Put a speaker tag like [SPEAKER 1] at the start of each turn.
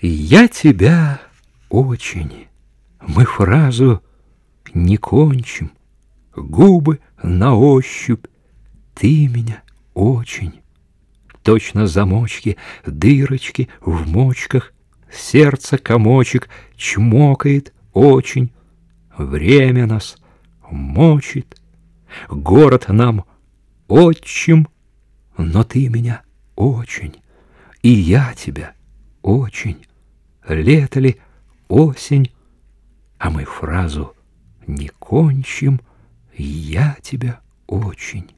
[SPEAKER 1] Я тебя очень. Мы фразу не кончим. Губы на ощупь. Ты меня очень. Точно замочки, дырочки в мочках, Сердце комочек чмокает очень. Время нас мочит, город нам отчим, Но ты меня очень, и я тебя очень. Лето ли, осень, а мы фразу не кончим, Я тебя очень.